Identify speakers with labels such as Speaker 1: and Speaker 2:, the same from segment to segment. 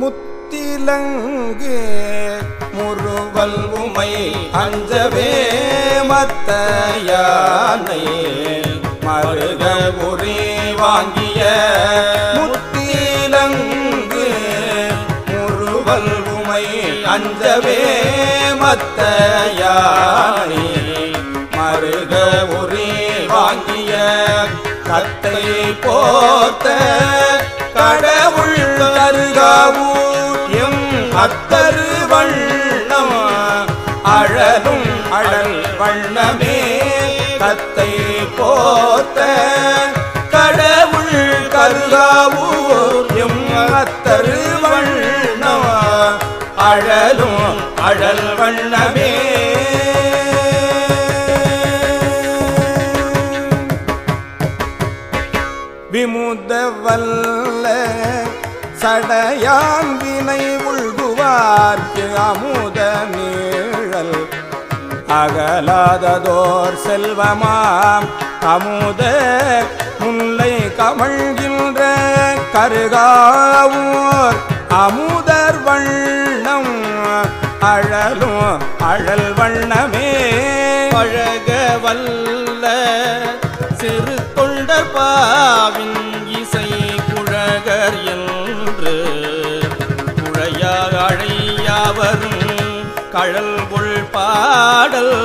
Speaker 1: முத்திலங்கு முருவல் உமை அஞ்சவே மத்த யானை மருக உரி வாங்கிய முத்திலங்கு முருவல் உமை அஞ்சவே மத்த யானை மருக உரி வாங்கிய கத்தை போத்த அத்தரு வண்ணம் அழலும் அழல் வண்ணமே. கத்தை போத்த கடவுள் கருகாவூர் எம் அத்தரு வண்ணம் அழலும் அழல் வண்ணமே. விமுத வல்ல சடையான் வினை உள்குவார்க்கு அமுத நீழல் அகலாததோர் செல்வமாம். அமுத முல்லை கமழ்கின்ற கருகாவூர். அமுதர் வண்ணம் அழலும் அழல் வண்ணமே.
Speaker 2: அழக வல்ல சிறு தொண்டர் பாவின் அவரும் கழல் கொள் பாடல்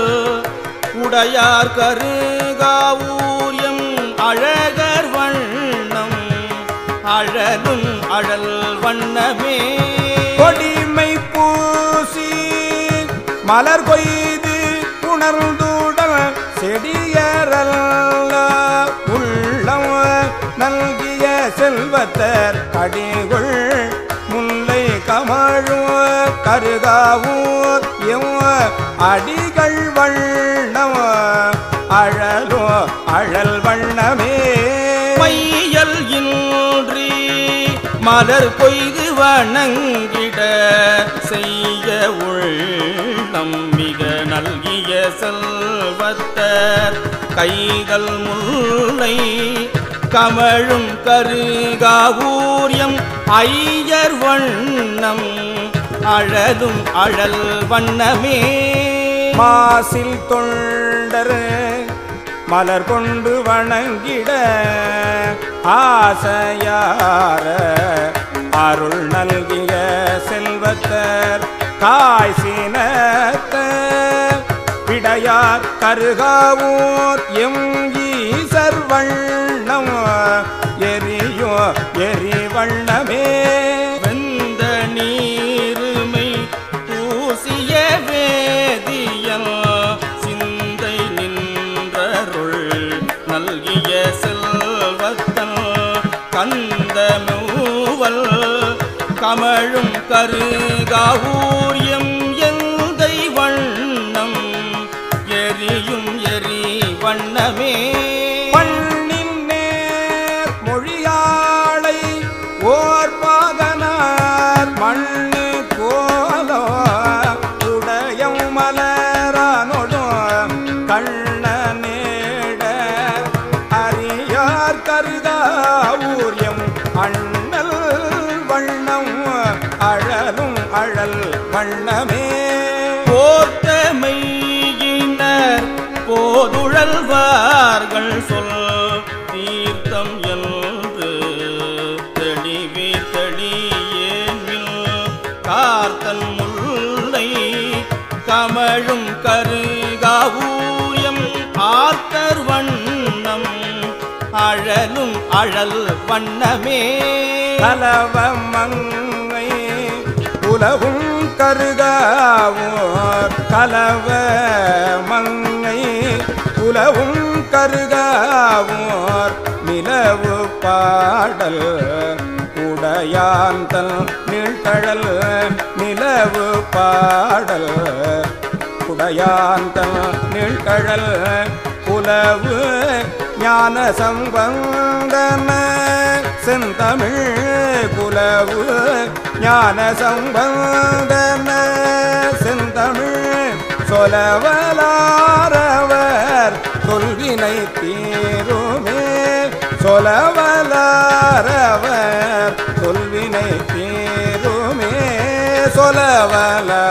Speaker 2: உடையார் கருகாவூரியம் அழகர் வண்ணம். அழலும் அழல் வண்ணமே.
Speaker 1: கொடிமை பூசி மலர் கொய்து உணர்ந்துடல் செடியரல்ல. உள்ளம் நல்கிய செல்வத்தர் கடிவ கருகாவூர் எம் அடிகள் வண்ணம் அழலோ அழல் வண்ணமே.
Speaker 2: மையல் இன்றி மலர் கொய்து வணங்கிட செய்ய உள்ளம் மிக நல்கிய செல்வத்தர். கைகள் முல்லை கமழும் கருகாவூரியம் ஐயர் வண்ணம் அழலும் அழல் வண்ணமே.
Speaker 1: மாசில் தொண்டர் மலர் கொண்டு வணங்கிட ஆசையார அருள் நல்கிய செல்வத்தர் காய் சீனத்த விடையார் கருகாவூர் எம் ஈசர் வண்ணம்
Speaker 2: கந்த கமழும் கருகாவூரியம் எந்தை வண்ணம்? எரியும் எரி வண்ணமே
Speaker 1: அழல் வண்ணமே
Speaker 2: போர்த்தமையினர் போதுழல்வார்கள் சொல் தீர்த்தம் என்று. தெளிவீர் தெளியேன்மில் கார்த்தன் முல்லை கமழும் கருகாவூயம் ஆர்த்தர் வண்ணம் அழலும் அழல் வண்ணமே.
Speaker 1: கலவ மங்கை உலகும் கலவ மங்கை உலவும் கருகாவோர் நிலவு பாடல் உடையாந்தல் நீழ்கழல் நிலவு பாடல் உடையாந்தல் நீழ்கழல் புலவு ஞான சம்பந்தன செந்தமிழ் குலவு ஞான சம்பந்தன. செந்தமிழ் சொலவலாரவர் சொல்வினை தீருமே. சொலவலாரவர் சொல்வினை தீருமே. சொலவலாரவர்